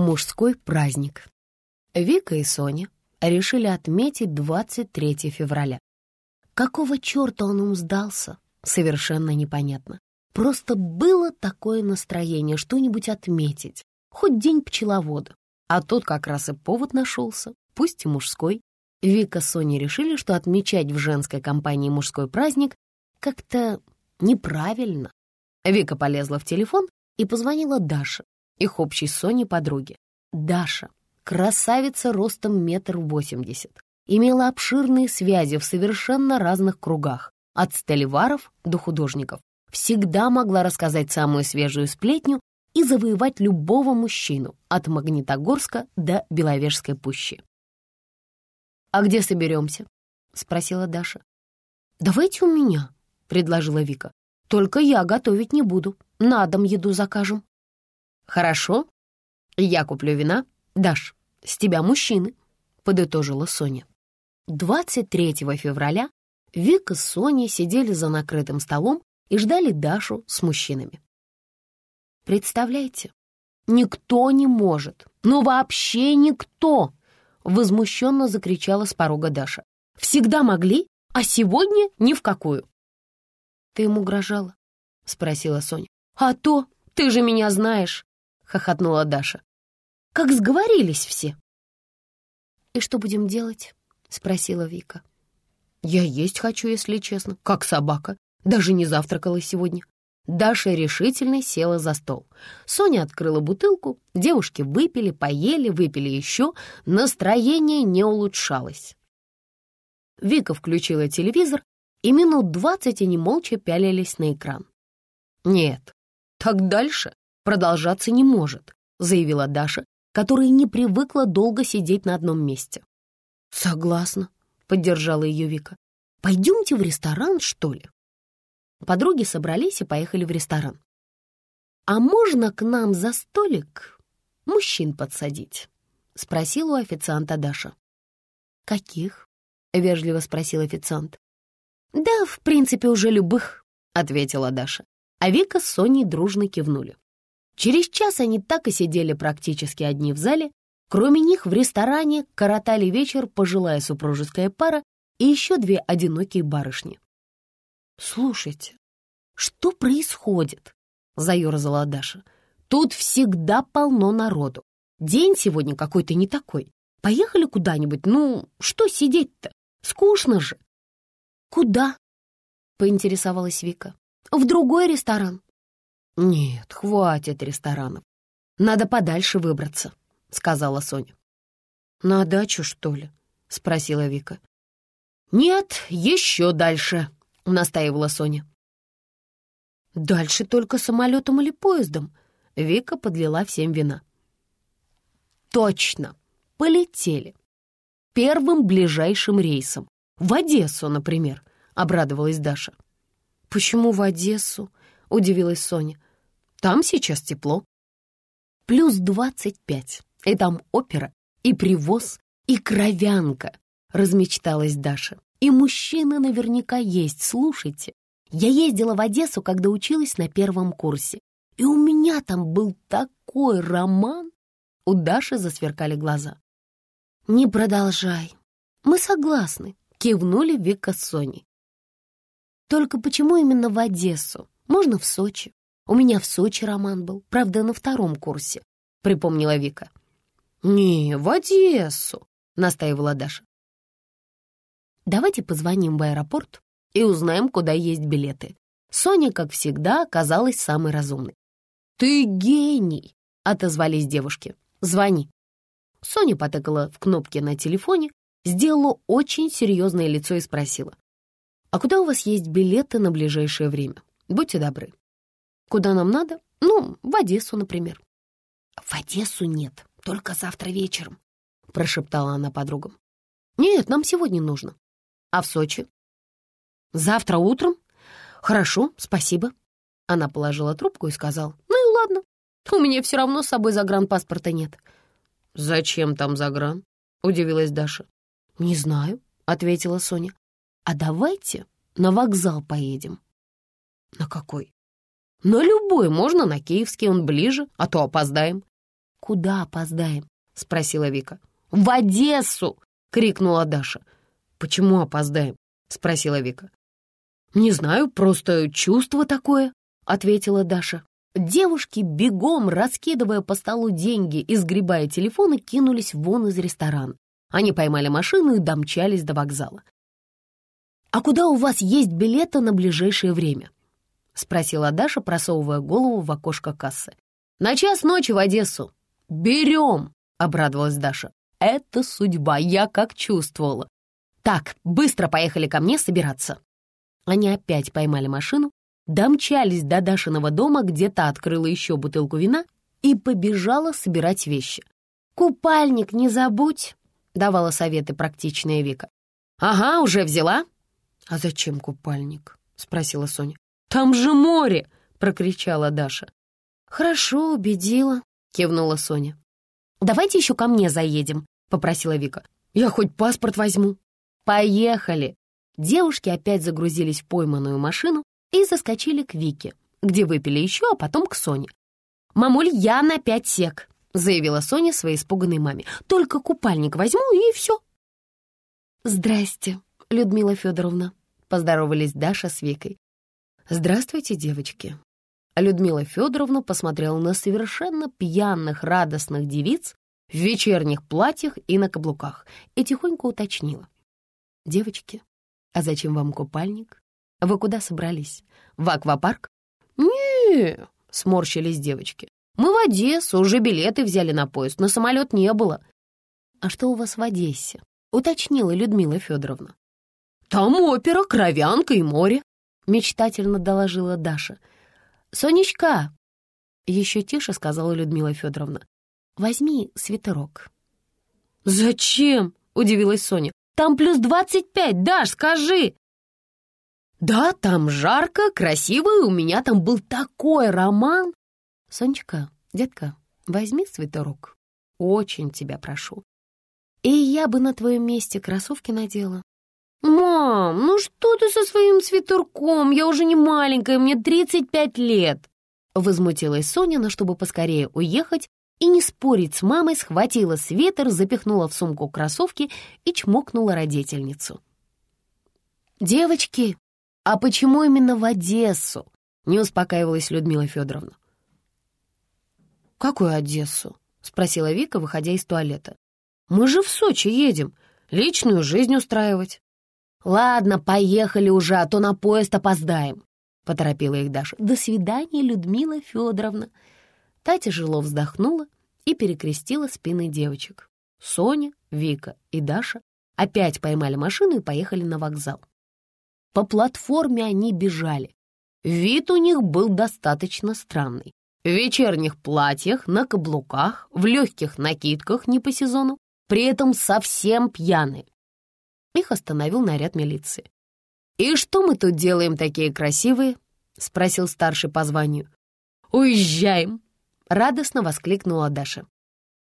Мужской праздник. Вика и Соня решили отметить 23 февраля. Какого черта он им сдался, совершенно непонятно. Просто было такое настроение что-нибудь отметить, хоть день пчеловода. А тут как раз и повод нашелся, пусть и мужской. Вика с Соней решили, что отмечать в женской компании мужской праздник как-то неправильно. Вика полезла в телефон и позвонила Даше, их общей Соне подруге. Даша, красавица ростом метр восемьдесят, имела обширные связи в совершенно разных кругах, от столеваров до художников. Всегда могла рассказать самую свежую сплетню и завоевать любого мужчину от Магнитогорска до Беловежской пущи. «А где соберемся?» — спросила Даша. «Давайте у меня», — предложила Вика. «Только я готовить не буду. На дом еду закажем». «Хорошо. Я куплю вина. Даш, с тебя мужчины», — подытожила Соня. 23 февраля Вика с Соней сидели за накрытым столом и ждали Дашу с мужчинами. Представляете, никто не может, ну вообще никто, возмущенно закричала с порога Даша. Всегда могли, а сегодня ни в какую. Ты ему угрожала? Спросила Соня. А то, ты же меня знаешь, хохотнула Даша. Как сговорились все. И что будем делать? Спросила Вика. Я есть хочу, если честно, как собака. Даже не завтракала сегодня. Даша решительно села за стол. Соня открыла бутылку, девушки выпили, поели, выпили еще, настроение не улучшалось. Вика включила телевизор, и минут двадцать они молча пялились на экран. «Нет, так дальше продолжаться не может», заявила Даша, которая не привыкла долго сидеть на одном месте. «Согласна», — поддержала ее Вика. «Пойдемте в ресторан, что ли?» Подруги собрались и поехали в ресторан. «А можно к нам за столик мужчин подсадить?» — спросила у официанта Даша. «Каких?» — вежливо спросил официант. «Да, в принципе, уже любых», — ответила Даша. А Вика с Соней дружно кивнули. Через час они так и сидели практически одни в зале. Кроме них в ресторане коротали вечер пожилая супружеская пара и еще две одинокие барышни. «Слушайте, что происходит?» — заерзала Даша. «Тут всегда полно народу. День сегодня какой-то не такой. Поехали куда-нибудь, ну, что сидеть-то? Скучно же». «Куда?» — поинтересовалась Вика. «В другой ресторан». «Нет, хватит ресторанов. Надо подальше выбраться», — сказала Соня. «На дачу, что ли?» — спросила Вика. «Нет, еще дальше», — настаивала Соня. «Дальше только самолетом или поездом?» Вика подлила всем вина. «Точно! Полетели! Первым ближайшим рейсом. В Одессу, например», — обрадовалась Даша. «Почему в Одессу?» — удивилась Соня. «Там сейчас тепло. Плюс двадцать пять. И там опера, и привоз, и кровянка», — размечталась Даша. И мужчины наверняка есть, слушайте. Я ездила в Одессу, когда училась на первом курсе. И у меня там был такой роман. У Даши засверкали глаза. «Не продолжай. Мы согласны», — кивнули Вика с Соней. «Только почему именно в Одессу? Можно в Сочи. У меня в Сочи роман был, правда, на втором курсе», — припомнила Вика. «Не, в Одессу», — настаивала Даша. Давайте позвоним в аэропорт и узнаем, куда есть билеты. Соня, как всегда, оказалась самой разумной. «Ты гений!» — отозвались девушки. «Звони». Соня потыкала в кнопки на телефоне, сделала очень серьезное лицо и спросила. «А куда у вас есть билеты на ближайшее время? Будьте добры». «Куда нам надо? Ну, в Одессу, например». «В Одессу нет, только завтра вечером», — прошептала она подругам. «Нет, нам сегодня нужно. А в Сочи? Завтра утром? Хорошо, спасибо. Она положила трубку и сказала, ну и ладно, у меня все равно с собой загранпаспорта нет. Зачем там загран? Удивилась Даша. Не знаю, ответила Соня. А давайте на вокзал поедем. На какой? На любой, можно на Киевский, он ближе, а то опоздаем. куда опоздаем?» — спросила Вика. «В Одессу!» — крикнула Даша. «Почему опоздаем?» — спросила Вика. «Не знаю, просто чувство такое», — ответила Даша. Девушки, бегом раскидывая по столу деньги и сгребая телефоны, кинулись вон из ресторана. Они поймали машину и домчались до вокзала. «А куда у вас есть билеты на ближайшее время?» — спросила Даша, просовывая голову в окошко кассы. «На час ночи в Одессу». «Берем!» — обрадовалась Даша. «Это судьба, я как чувствовала. Так, быстро поехали ко мне собираться». Они опять поймали машину, домчались до Дашиного дома, где та открыла еще бутылку вина и побежала собирать вещи. «Купальник не забудь», — давала советы практичная Вика. «Ага, уже взяла». «А зачем купальник?» — спросила Соня. «Там же море!» — прокричала Даша. «Хорошо, убедила», — кивнула Соня. «Давайте еще ко мне заедем», — попросила Вика. «Я хоть паспорт возьму». «Поехали!» Девушки опять загрузились в пойманную машину и заскочили к Вике, где выпили еще, а потом к Соне. «Мамуль, я на пять сек», — заявила Соня своей испуганной маме. «Только купальник возьму и все». «Здрасте, Людмила Федоровна», — поздоровались Даша с Викой. «Здравствуйте, девочки». Людмила Федоровна посмотрела на совершенно пьяных, радостных девиц в вечерних платьях и на каблуках и тихонько уточнила. «Девочки, а зачем вам купальник? Вы куда собрались? В аквапарк?» не сморщились девочки. «Мы в Одессу, уже билеты взяли на поезд, но самолет не было». «А что у вас в Одессе?» — уточнила Людмила Федоровна. «Там опера, кровянка и море», — мечтательно доложила Даша. «Сонечка!» — еще тише сказала Людмила Федоровна. «Возьми свитерок». «Зачем?» — удивилась Соня. Там плюс двадцать пять, Даш, скажи!» «Да, там жарко, красиво, и у меня там был такой роман!» «Сонечка, детка, возьми свитерок. Очень тебя прошу. И я бы на твоем месте кроссовки надела». «Мам, ну что ты со своим свитерком? Я уже не маленькая, мне тридцать пять лет!» Возмутилась Соня, но чтобы поскорее уехать, и не спорить с мамой, схватила свитер, запихнула в сумку кроссовки и чмокнула родительницу. «Девочки, а почему именно в Одессу?» — не успокаивалась Людмила Федоровна. «Какую Одессу?» — спросила Вика, выходя из туалета. «Мы же в Сочи едем, личную жизнь устраивать». «Ладно, поехали уже, а то на поезд опоздаем», — поторопила их Даша. «До свидания, Людмила Федоровна». Та тяжело вздохнула и перекрестила спины девочек. Соня, Вика и Даша опять поймали машину и поехали на вокзал. По платформе они бежали. Вид у них был достаточно странный. В вечерних платьях, на каблуках, в легких накидках не по сезону, при этом совсем пьяные. Их остановил наряд милиции. «И что мы тут делаем такие красивые?» — спросил старший по званию. «Уезжаем!» радостно воскликнула Даша.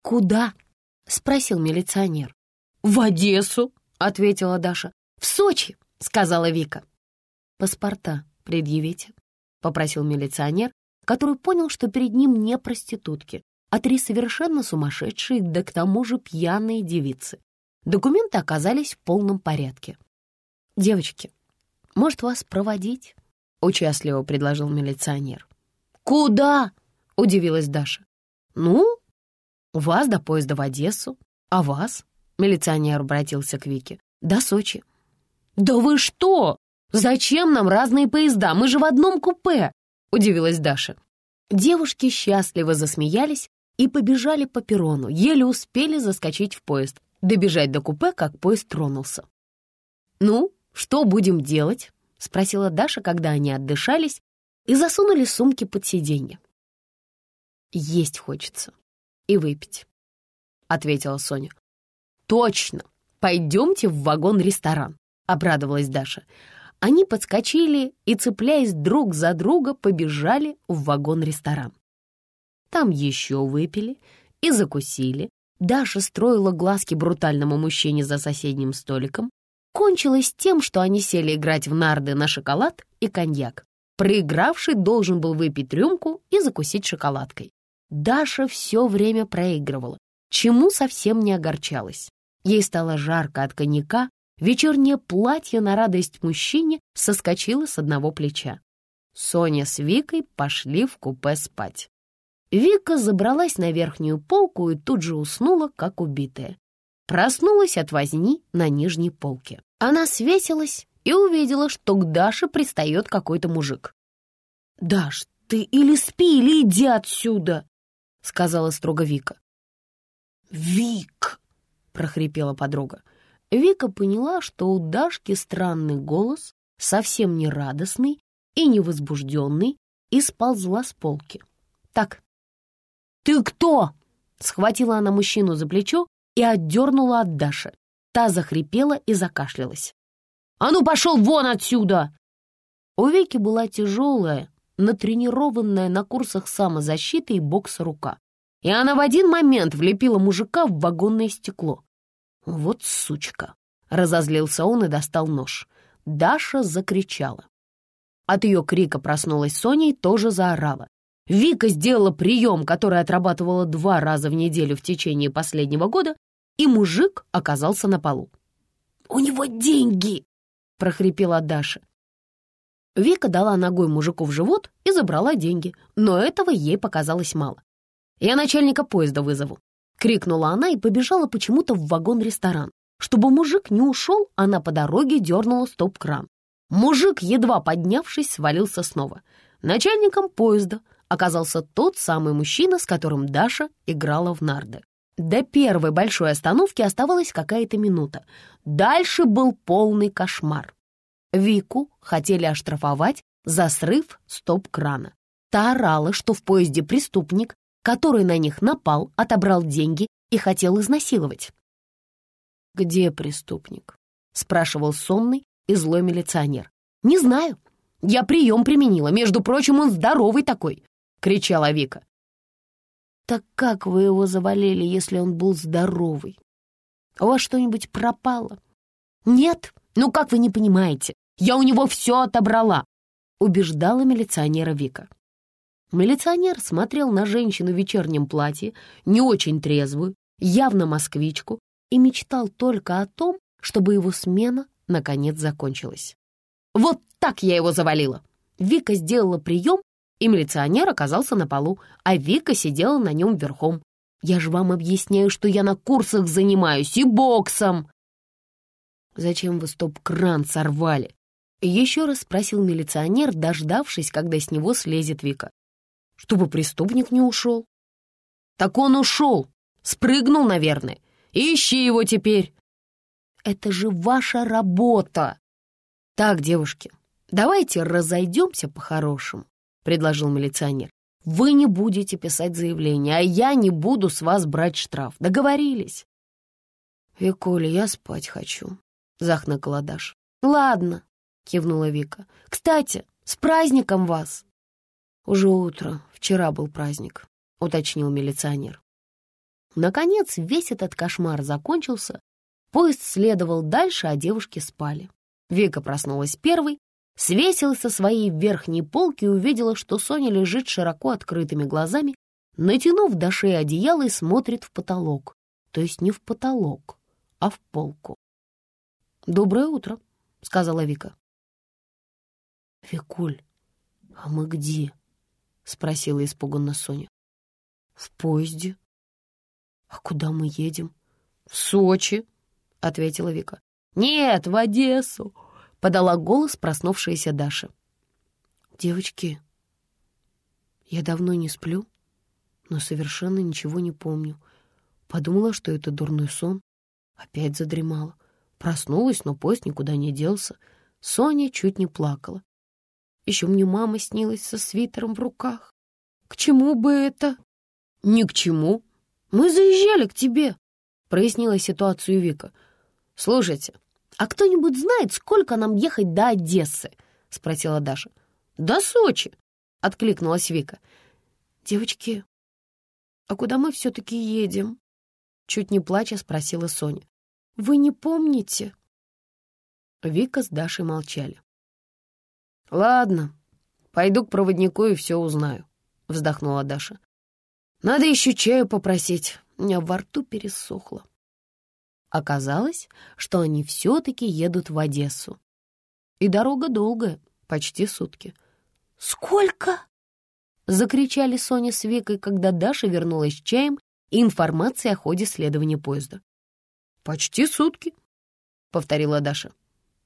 «Куда?» — спросил милиционер. «В Одессу», — ответила Даша. «В Сочи», — сказала Вика. «Паспорта предъявите», — попросил милиционер, который понял, что перед ним не проститутки, а три совершенно сумасшедшие, да к тому же пьяные девицы. Документы оказались в полном порядке. «Девочки, может, вас проводить?» — участливо предложил милиционер. «Куда?» — удивилась Даша. «Ну, вас до поезда в Одессу, а вас?» — милиционер обратился к Вике. «До Сочи». «Да вы что? Зачем нам разные поезда? Мы же в одном купе!» — удивилась Даша. Девушки счастливо засмеялись и побежали по перрону, еле успели заскочить в поезд, добежать до купе, как поезд тронулся. «Ну, что будем делать?» — спросила Даша, когда они отдышались и засунули сумки под сиденье. Есть хочется. И выпить, — ответила Соня. Точно! Пойдемте в вагон-ресторан, — обрадовалась Даша. Они подскочили и, цепляясь друг за друга, побежали в вагон-ресторан. Там еще выпили и закусили. Даша строила глазки брутальному мужчине за соседним столиком. Кончилось тем, что они сели играть в нарды на шоколад и коньяк. Проигравший должен был выпить рюмку и закусить шоколадкой. Даша все время проигрывала, чему совсем не огорчалась. Ей стало жарко от коньяка, вечернее платье на радость мужчине соскочило с одного плеча. Соня с Викой пошли в купе спать. Вика забралась на верхнюю полку и тут же уснула, как убитая. Проснулась от возни на нижней полке. Она свесилась и увидела, что к Даше пристает какой-то мужик. «Даш, ты или спи, или иди отсюда!» — сказала строго Вика. «Вик!» — прохрипела подруга. Вика поняла, что у Дашки странный голос, совсем не радостный и не возбужденный, и сползла с полки. «Так, ты кто?» — схватила она мужчину за плечо и отдернула от Даши. Та захрипела и закашлялась. «А ну, пошел вон отсюда!» У Вики была тяжелая, натренированная на курсах самозащиты и бокса рука, и она в один момент влепила мужика в вагонное стекло. «Вот сучка!» — разозлился он и достал нож. Даша закричала. От ее крика проснулась Соня и тоже заорала. Вика сделала прием, который отрабатывала два раза в неделю в течение последнего года, и мужик оказался на полу. «У него деньги!» — прохрипела Даша. Вика дала ногой мужику в живот и забрала деньги, но этого ей показалось мало. «Я начальника поезда вызову», — крикнула она и побежала почему-то в вагон-ресторан. Чтобы мужик не ушел, она по дороге дернула стоп-кран. Мужик, едва поднявшись, свалился снова. Начальником поезда оказался тот самый мужчина, с которым Даша играла в нарды. До первой большой остановки оставалась какая-то минута. Дальше был полный кошмар. Вику хотели оштрафовать за срыв стоп-крана. Та орала, что в поезде преступник, который на них напал, отобрал деньги и хотел изнасиловать. «Где преступник?» — спрашивал сонный и злой милиционер. «Не знаю. Я прием применила. Между прочим, он здоровый такой!» — кричала Вика. «Так как вы его завалили, если он был здоровый? У вас что-нибудь пропало?» «Нет, ну как вы не понимаете? Я у него все отобрала!» — убеждала милиционера Вика. Милиционер смотрел на женщину в вечернем платье, не очень трезвую, явно москвичку, и мечтал только о том, чтобы его смена наконец закончилась. «Вот так я его завалила!» Вика сделала прием, и милиционер оказался на полу, а Вика сидела на нем верхом. «Я же вам объясняю, что я на курсах занимаюсь и боксом!» «Зачем вы стоп-кран сорвали?» Еще раз спросил милиционер, дождавшись, когда с него слезет Вика. «Чтобы преступник не ушел». «Так он ушел! Спрыгнул, наверное. Ищи его теперь!» «Это же ваша работа!» «Так, девушки, давайте разойдемся по-хорошему», — предложил милиционер. «Вы не будете писать заявление, а я не буду с вас брать штраф. Договорились?» «Викуля, я спать хочу», — захныкала Даша. «Ладно», — кивнула Вика. «Кстати, с праздником вас!» «Уже утро. Вчера был праздник», — уточнил милиционер. Наконец, весь этот кошмар закончился. Поезд следовал дальше, а девушки спали. Вика проснулась первой, свесилась со своей верхней полки и увидела, что Соня лежит широко открытыми глазами, натянув до шеи одеяло и смотрит в потолок. То есть не в потолок, а в полку. «Доброе утро», — сказала Вика. «Викуль, а мы где?» — спросила испуганно Соня. «В поезде». «А куда мы едем?» «В Сочи», — ответила Вика. «Нет, в Одессу», — подала голос проснувшаяся Даша. «Девочки, я давно не сплю, но совершенно ничего не помню. Подумала, что это дурной сон. Опять задремала. Проснулась, но поезд никуда не делся. Соня чуть не плакала. Еще мне мама снилась со свитером в руках. К чему бы это? Ни к чему, «Мы заезжали к тебе», — прояснила ситуацию Вика. «Слушайте, а кто-нибудь знает, сколько нам ехать до Одессы?» — спросила Даша. «До Сочи», — откликнулась Вика. «Девочки, а куда мы все-таки едем?» Чуть не плача спросила Соня. «Вы не помните?» Вика с Дашей молчали. «Ладно, пойду к проводнику и все узнаю», — вздохнула Даша. Надо еще чаю попросить. У меня во рту пересохло. Оказалось, что они все-таки едут в Одессу. И дорога долгая, почти сутки. «Сколько?» — закричали Соня с Викой, когда Даша вернулась с чаем и информацией о ходе следования поезда. «Почти сутки», — повторила Даша.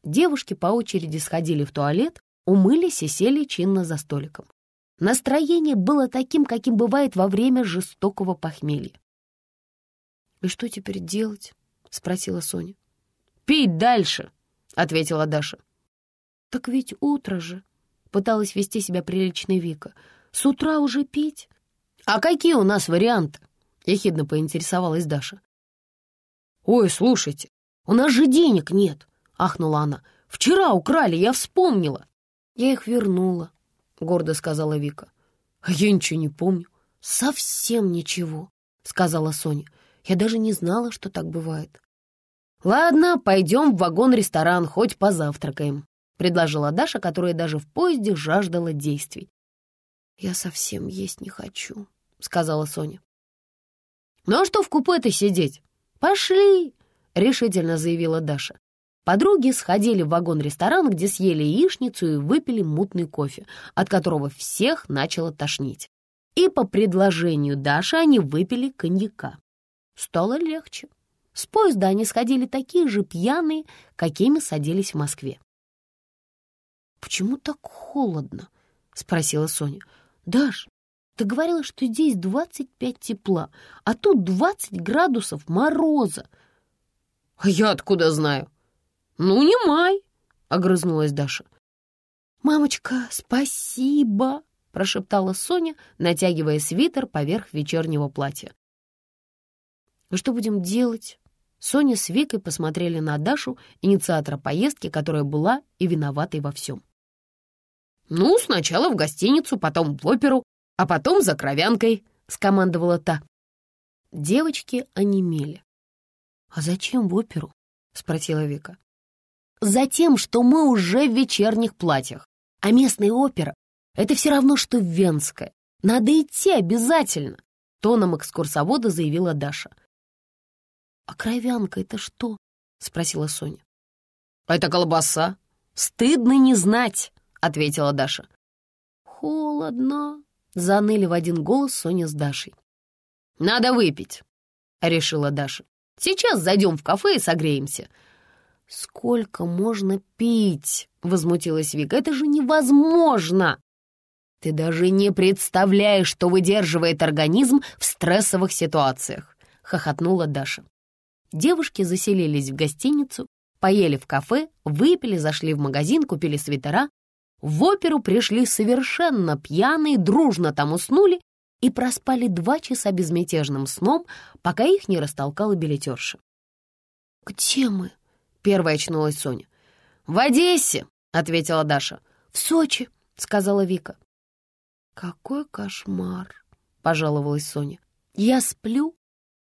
Девушки по очереди сходили в туалет, умылись и сели чинно за столиком. Настроение было таким, каким бывает во время жестокого похмелья. «И что теперь делать?» — спросила Соня. «Пить дальше», — ответила Даша. «Так ведь утро же», — пыталась вести себя приличной Вика. «С утра уже пить?» «А какие у нас варианты?» — ехидно поинтересовалась Даша. «Ой, слушайте, у нас же денег нет», — ахнула она. «Вчера украли, я вспомнила». «Я их вернула», — гордо сказала Вика. «А я ничего не помню». «Совсем ничего», — сказала Соня. «Я даже не знала, что так бывает». «Ладно, пойдем в вагон-ресторан, хоть позавтракаем», — предложила Даша, которая даже в поезде жаждала действий. «Я совсем есть не хочу», — сказала Соня. «Ну а что в купе-то сидеть? Пошли!» — решительно заявила Даша. Подруги сходили в вагон-ресторан, где съели яичницу и выпили мутный кофе, от которого всех начало тошнить. И по предложению Даши они выпили коньяка. Стало легче. С поезда они сходили такие же пьяные, какими садились в Москве. «Почему так холодно?» — спросила Соня. «Даш, ты говорила, что здесь 25 тепла, а тут 20 градусов мороза». «А я откуда знаю?» «Ну, не май», — огрызнулась Даша. «Мамочка, спасибо», — прошептала Соня, натягивая свитер поверх вечернего платья. «Ну что будем делать?» Соня с Викой посмотрели на Дашу, инициатора поездки, которая была и виноватой во всем. «Ну, сначала в гостиницу, потом в оперу, а потом за кровянкой», — скомандовала та. Девочки онемели. «А зачем в оперу?» — спросила Вика. Затем, что мы уже в вечерних платьях. А местная опера — это все равно, что венская. Надо идти обязательно, — тоном экскурсовода заявила Даша. «А кровянка — это что?» — спросила Соня. «Это колбаса. Стыдно не знать», — ответила Даша. «Холодно», — заныли в один голос Соня с Дашей. «Надо выпить», — решила Даша. «Сейчас зайдем в кафе и согреемся. «Сколько можно пить?» — возмутилась Вика. «Это же невозможно!» «Ты даже не представляешь, что выдерживает организм в стрессовых ситуациях!» — хохотнула Даша. Девушки заселились в гостиницу, поели в кафе, выпили, зашли в магазин, купили свитера. В оперу пришли совершенно пьяные, дружно там уснули и проспали два часа безмятежным сном, пока их не растолкала билетерша. «Где мы?» Первая очнулась Соня. «В Одессе!» — ответила Даша. «В Сочи!» — сказала Вика. «Какой кошмар!» — пожаловалась Соня. «Я сплю,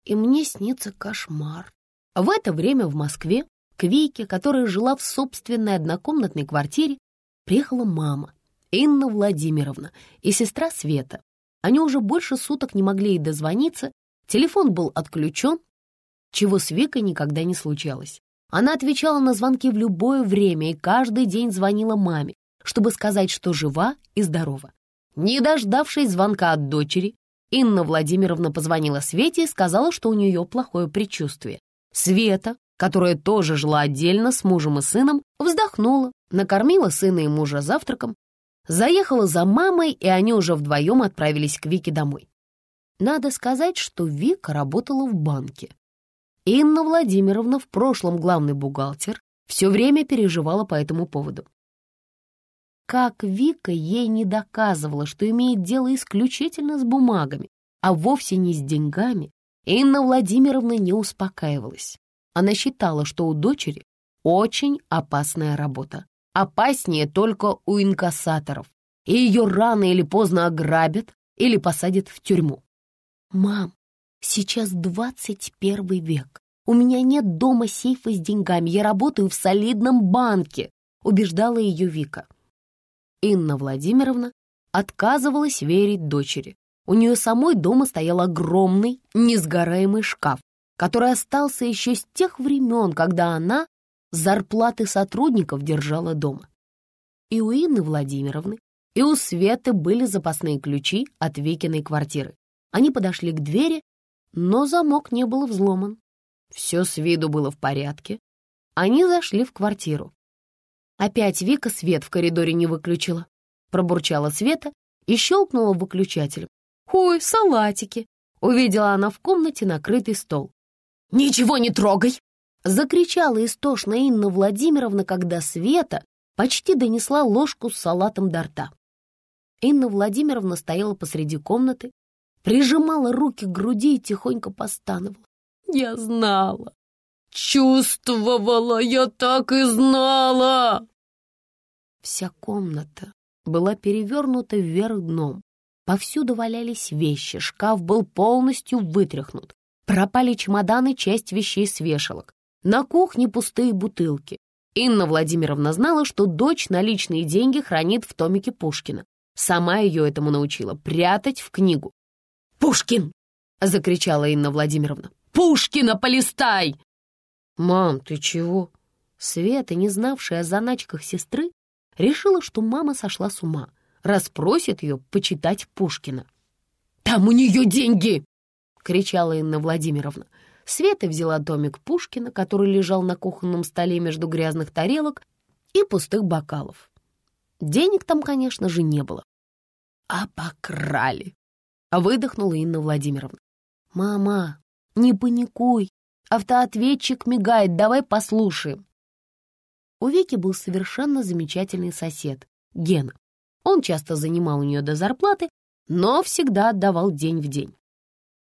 и мне снится кошмар». В это время в Москве к Вике, которая жила в собственной однокомнатной квартире, приехала мама, Инна Владимировна, и сестра Света. Они уже больше суток не могли ей дозвониться, телефон был отключен, чего с Викой никогда не случалось. Она отвечала на звонки в любое время и каждый день звонила маме, чтобы сказать, что жива и здорова. Не дождавшись звонка от дочери, Инна Владимировна позвонила Свете и сказала, что у нее плохое предчувствие. Света, которая тоже жила отдельно с мужем и сыном, вздохнула, накормила сына и мужа завтраком, заехала за мамой, и они уже вдвоем отправились к Вике домой. Надо сказать, что Вика работала в банке. Инна Владимировна, в прошлом главный бухгалтер, все время переживала по этому поводу. Как Вика ей не доказывала, что имеет дело исключительно с бумагами, а вовсе не с деньгами, Инна Владимировна не успокаивалась. Она считала, что у дочери очень опасная работа. Опаснее только у инкассаторов, и ее рано или поздно ограбят или посадят в тюрьму. «Мам, Сейчас двадцать первый век. У меня нет дома сейфа с деньгами, я работаю в солидном банке», — убеждала ее Вика. Инна Владимировна отказывалась верить дочери. У нее самой дома стоял огромный, несгораемый шкаф, который остался еще с тех времен, когда она зарплаты сотрудников держала дома. И у Инны Владимировны, и у Светы были запасные ключи от Викиной квартиры. Они подошли к двери, но замок не был взломан. Все с виду было в порядке. Они зашли в квартиру. Опять Вика свет в коридоре не выключила. Пробурчала Света и щелкнула выключателем. «Ой, салатики!» Увидела она в комнате накрытый стол. «Ничего не трогай!» Закричала истошно Инна Владимировна, когда Света почти донесла ложку с салатом до рта. Инна Владимировна стояла посреди комнаты, прижимала руки к груди и тихонько постановала. «Я знала! Чувствовала! Я так и знала!» Вся комната была перевернута вверх дном. Повсюду валялись вещи, шкаф был полностью вытряхнут. Пропали чемоданы, часть вещей с вешалок. На кухне пустые бутылки. Инна Владимировна знала, что дочь наличные деньги хранит в томике Пушкина. Сама ее этому научила — прятать в книгу. «Пушкин!» — закричала Инна Владимировна. «Пушкина полистай!» «Мам, ты чего?» Света, не знавшая о заначках сестры, решила, что мама сошла с ума, расспросит ее почитать Пушкина. «Там у нее деньги!» — кричала Инна Владимировна. Света взяла домик Пушкина, который лежал на кухонном столе между грязных тарелок и пустых бокалов. Денег там, конечно же, не было. «А покрали!» — выдохнула Инна Владимировна. «Мама, не паникуй, автоответчик мигает, давай послушаем». У Вики был совершенно замечательный сосед, Гена. Он часто занимал у нее до зарплаты, но всегда отдавал день в день.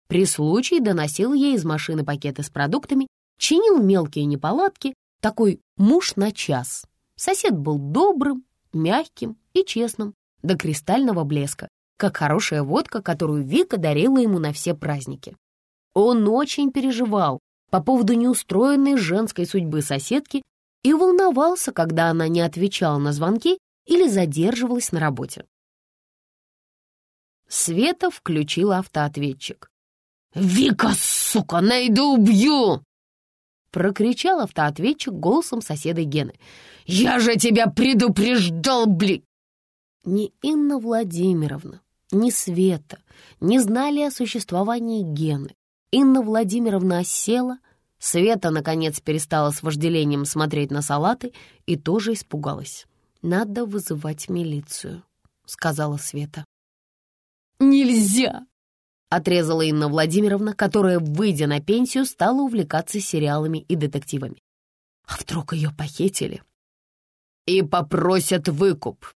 При случае доносил ей из машины пакеты с продуктами, чинил мелкие неполадки, такой муж на час. Сосед был добрым, мягким и честным, до кристального блеска, как хорошая водка, которую Вика дарила ему на все праздники. Он очень переживал по поводу неустроенной женской судьбы соседки и волновался, когда она не отвечала на звонки или задерживалась на работе. Света включила автоответчик. «Вика, сука, найду, убью!» Прокричал автоответчик голосом соседа Гены. «Я же тебя предупреждал, бли!» Ни Инна Владимировна, ни Света не знали о существовании Гены. Инна Владимировна осела, Света, наконец, перестала с вожделением смотреть на салаты и тоже испугалась. «Надо вызывать милицию», — сказала Света. «Нельзя!» — отрезала Инна Владимировна, которая, выйдя на пенсию, стала увлекаться сериалами и детективами. «А вдруг ее похитили?» «И попросят выкуп.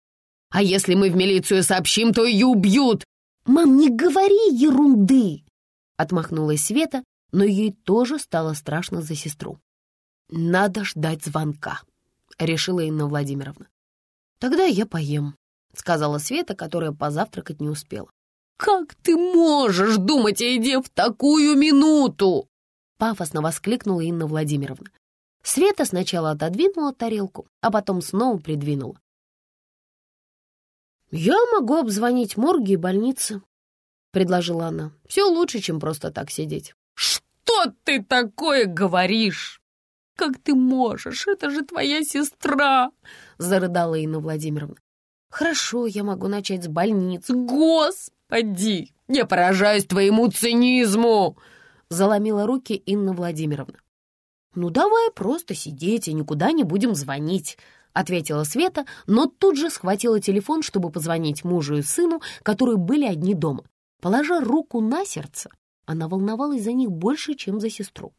А если мы в милицию сообщим, то ее убьют!» «Мам, не говори ерунды!» — отмахнулась Света, но ей тоже стало страшно за сестру. «Надо ждать звонка», — решила Инна Владимировна. «Тогда я поем», — сказала Света, которая позавтракать не успела. «Как ты можешь думать о еде в такую минуту?» Пафосно воскликнула Инна Владимировна. Света сначала отодвинула тарелку, а потом снова придвинула. «Я могу обзвонить морги и больницы», — предложила она. «Все лучше, чем просто так сидеть». «Что ты такое говоришь? Как ты можешь? Это же твоя сестра!» — зарыдала Инна Владимировна. «Хорошо, я могу начать с больницы. Господи, я поражаюсь твоему цинизму!» — заломила руки Инна Владимировна. «Ну, давай просто сидеть и никуда не будем звонить», — ответила Света, но тут же схватила телефон, чтобы позвонить мужу и сыну, которые были одни дома. Положа руку на сердце, она волновалась за них больше, чем за сестру.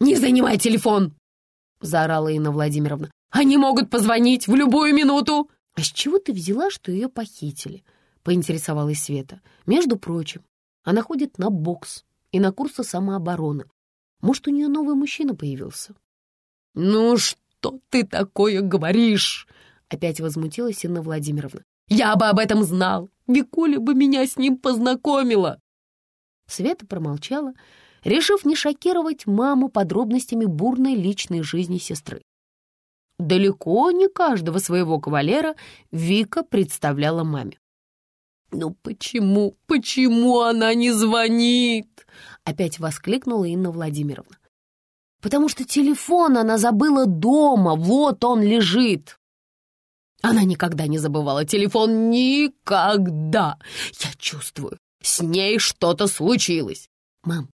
«Не занимай телефон!» — заорала Инна Владимировна. «Они могут позвонить в любую минуту!» «А с чего ты взяла, что ее похитили?» — поинтересовалась Света. «Между прочим, она ходит на бокс и на курсы самообороны. Может, у нее новый мужчина появился?» «Ну что ты такое говоришь?» — опять возмутилась Инна Владимировна. «Я бы об этом знал! Викуля бы меня с ним познакомила!» Света промолчала, решив не шокировать маму подробностями бурной личной жизни сестры. Далеко не каждого своего кавалера Вика представляла маме. «Ну почему, почему она не звонит?» Опять воскликнула Инна Владимировна. «Потому что телефон она забыла дома, вот он лежит!» Она никогда не забывала телефон, никогда! Я чувствую, с ней что-то случилось. «Мам,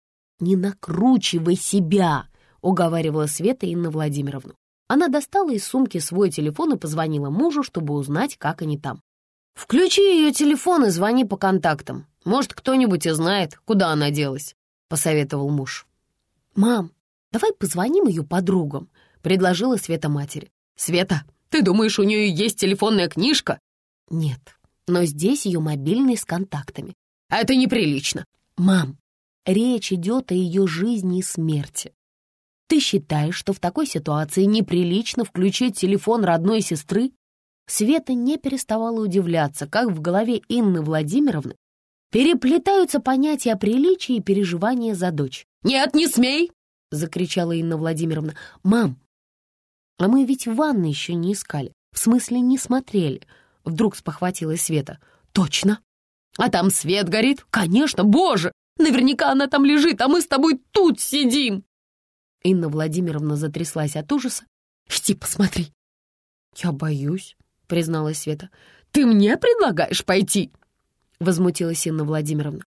не накручивай себя!» — уговаривала Света Инна Владимировну. Она достала из сумки свой телефон и позвонила мужу, чтобы узнать, как они там. «Включи ее телефон и звони по контактам. Может, кто-нибудь и знает, куда она делась», — посоветовал муж. «Мам, давай позвоним ее подругам», — предложила Света матери. «Света, ты думаешь, у нее есть телефонная книжка?» «Нет, но здесь ее мобильный с контактами». «Это неприлично». «Мам, речь идет о ее жизни и смерти. Ты считаешь, что в такой ситуации неприлично включить телефон родной сестры? Света не переставала удивляться, как в голове Инны Владимировны переплетаются понятия приличия и переживания за дочь. «Нет, не смей!» — закричала Инна Владимировна. «Мам, а мы ведь ванны еще не искали, в смысле не смотрели». Вдруг спохватилась Света. «Точно! А там свет горит? Конечно, боже! Наверняка она там лежит, а мы с тобой тут сидим!» Инна Владимировна затряслась от ужаса. «Иди посмотри!» «Я боюсь», — призналась Света. «Ты мне предлагаешь пойти?» Возмутилась Инна Владимировна.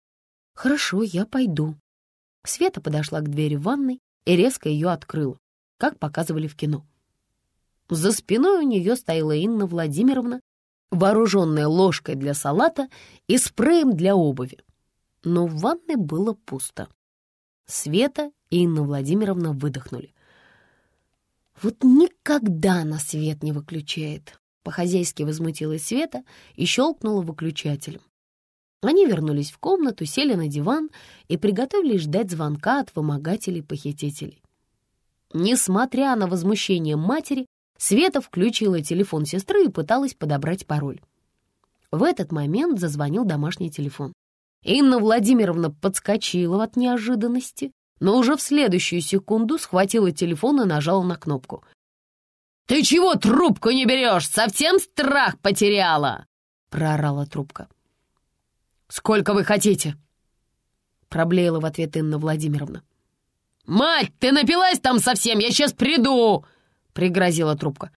«Хорошо, я пойду». Света подошла к двери ванной и резко ее открыла, как показывали в кино. За спиной у нее стояла Инна Владимировна, вооруженная ложкой для салата и спреем для обуви. Но в ванной было пусто. Света и Инна Владимировна выдохнули. «Вот никогда она свет не выключает!» По-хозяйски возмутилась Света и щелкнула выключателем. Они вернулись в комнату, сели на диван и приготовились ждать звонка от вымогателей-похитителей. Несмотря на возмущение матери, Света включила телефон сестры и пыталась подобрать пароль. В этот момент зазвонил домашний телефон. Инна Владимировна подскочила от неожиданности, но уже в следующую секунду схватила телефон и нажала на кнопку. «Ты чего трубку не берешь? Совсем страх потеряла!» — проорала трубка. «Сколько вы хотите?» — проблеяла в ответ Инна Владимировна. «Мать, ты напилась там совсем, я сейчас приду!» — пригрозила трубка.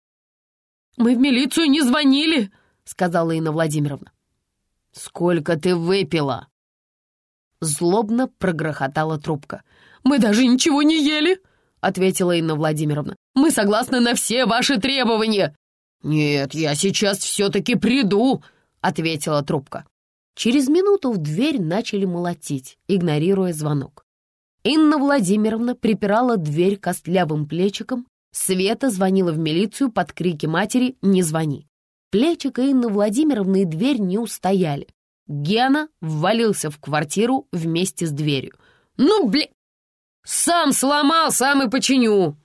«Мы в милицию не звонили!» — сказала Инна Владимировна. «Сколько ты выпила?» Злобно прогрохотала трубка. «Мы даже ничего не ели!» — ответила Инна Владимировна. «Мы согласны на все ваши требования!» «Нет, я сейчас все-таки приду!» — ответила трубка. Через минуту в дверь начали молотить, игнорируя звонок. Инна Владимировна припирала дверь костлявым плечиком, Света звонила в милицию под крики матери «Не звони!». Плечик и Инна Владимировна и дверь не устояли. Гена ввалился в квартиру вместе с дверью. «Ну, бля... Сам сломал, сам и починю!»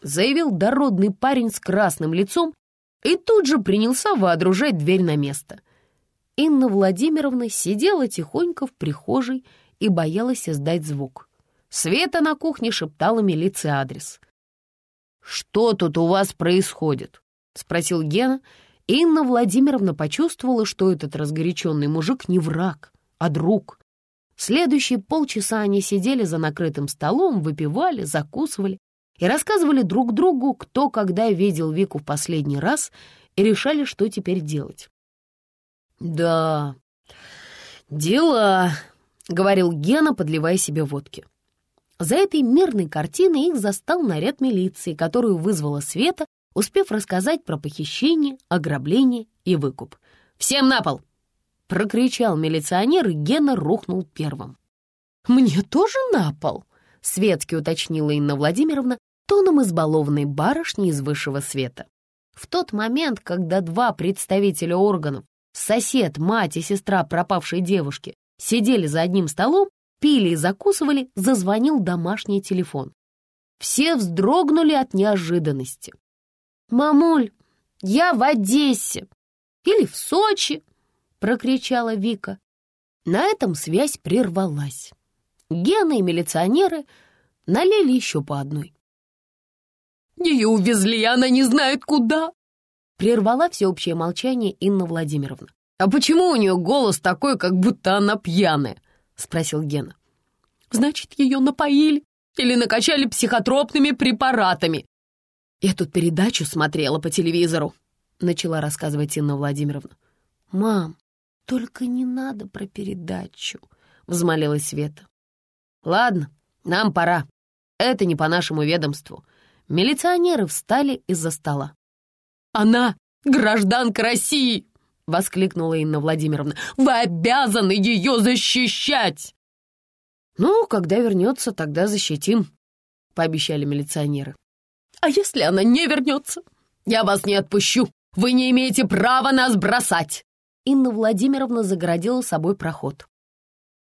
Заявил дородный парень с красным лицом и тут же принялся вооружать дверь на место. Инна Владимировна сидела тихонько в прихожей и боялась издать звук. Света на кухне шептала милиции адрес. «Что тут у вас происходит?» — спросил Гена, Инна Владимировна почувствовала, что этот разгоряченный мужик не враг, а друг. Следующие полчаса они сидели за накрытым столом, выпивали, закусывали и рассказывали друг другу, кто когда видел Вику в последний раз, и решали, что теперь делать. «Да, дела», — говорил Гена, подливая себе водки. За этой мирной картиной их застал наряд милиции, которую вызвала Света успев рассказать про похищение, ограбление и выкуп. «Всем на пол!» — прокричал милиционер, и Гена рухнул первым. «Мне тоже на пол?» — светски уточнила Инна Владимировна, тоном избалованной барышни из высшего света. В тот момент, когда два представителя органов, сосед, мать и сестра пропавшей девушки, сидели за одним столом, пили и закусывали, зазвонил домашний телефон. Все вздрогнули от неожиданности. «Мамуль, я в Одессе или в Сочи!» — прокричала Вика. На этом связь прервалась. Гена и милиционеры налили еще по одной. «Ее увезли, она не знает куда!» Прервала всеобщее молчание Инна Владимировна. «А почему у нее голос такой, как будто она пьяная?» — спросил Гена. «Значит, ее напоили или накачали психотропными препаратами». «Я тут передачу смотрела по телевизору», — начала рассказывать Инна Владимировна. «Мам, только не надо про передачу», — взмолилась Света. «Ладно, нам пора. Это не по нашему ведомству». Милиционеры встали из-за стола. «Она гражданка России!» — воскликнула Инна Владимировна. «Вы обязаны ее защищать!» «Ну, когда вернется, тогда защитим», — пообещали милиционеры. «А если она не вернется? Я вас не отпущу! Вы не имеете права нас бросать!» Инна Владимировна загородила собой проход.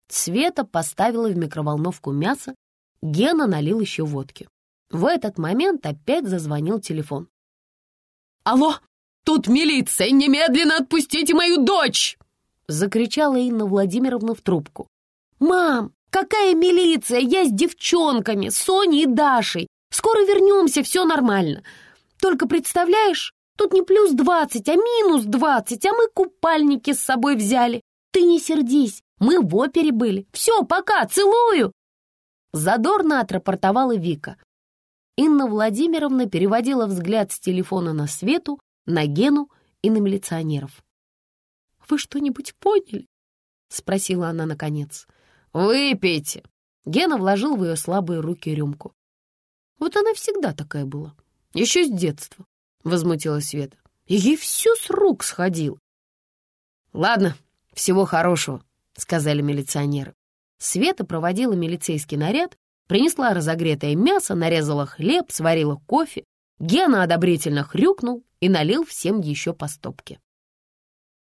Света поставила в микроволновку мясо, Гена налил еще водки. В этот момент опять зазвонил телефон. «Алло, тут милиция! Немедленно отпустите мою дочь!» Закричала Инна Владимировна в трубку. «Мам, какая милиция? Я с девчонками, Соней и Дашей. Скоро вернемся, все нормально. Только представляешь, тут не плюс двадцать, а минус двадцать, а мы купальники с собой взяли. Ты не сердись, мы в опере были. Все, пока, целую!» Задорно отрапортовала Вика. Инна Владимировна переводила взгляд с телефона на Свету, на Гену и на милиционеров. «Вы что-нибудь поняли?» — спросила она наконец. «Выпейте!» Гена вложил в ее слабые руки рюмку. «Вот она всегда такая была, еще с детства», — возмутилась Света. Ей все с рук сходило. «Ладно, всего хорошего», — сказали милиционеры. Света проводила милицейский наряд, принесла разогретое мясо, нарезала хлеб, сварила кофе. Гена одобрительно хрюкнул и налил всем еще по стопке.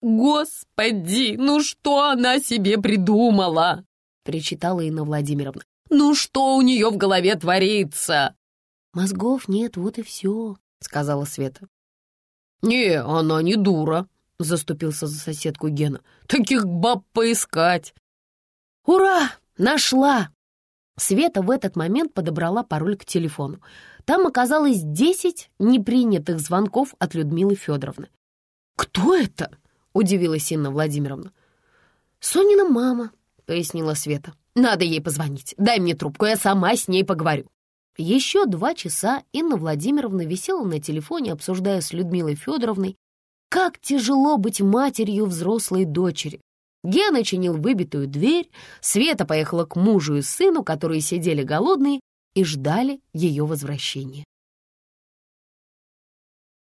«Господи, ну что она себе придумала?» — причитала Инна Владимировна. «Ну что у нее в голове творится?» «Мозгов нет, вот и все», — сказала Света. «Не, она не дура», — заступился за соседку Гена. «Таких баб поискать. «Ура! Нашла!» Света в этот момент подобрала пароль к телефону. Там оказалось десять непринятых звонков от Людмилы Федоровны. «Кто это?» — удивилась Инна Владимировна. «Сонина мама», — пояснила Света. «Надо ей позвонить. Дай мне трубку, я сама с ней поговорю». Еще два часа Инна Владимировна висела на телефоне, обсуждая с Людмилой Федоровной, как тяжело быть матерью взрослой дочери, Гена чинил выбитую дверь, Света поехала к мужу и сыну, которые сидели голодные и ждали ее возвращения.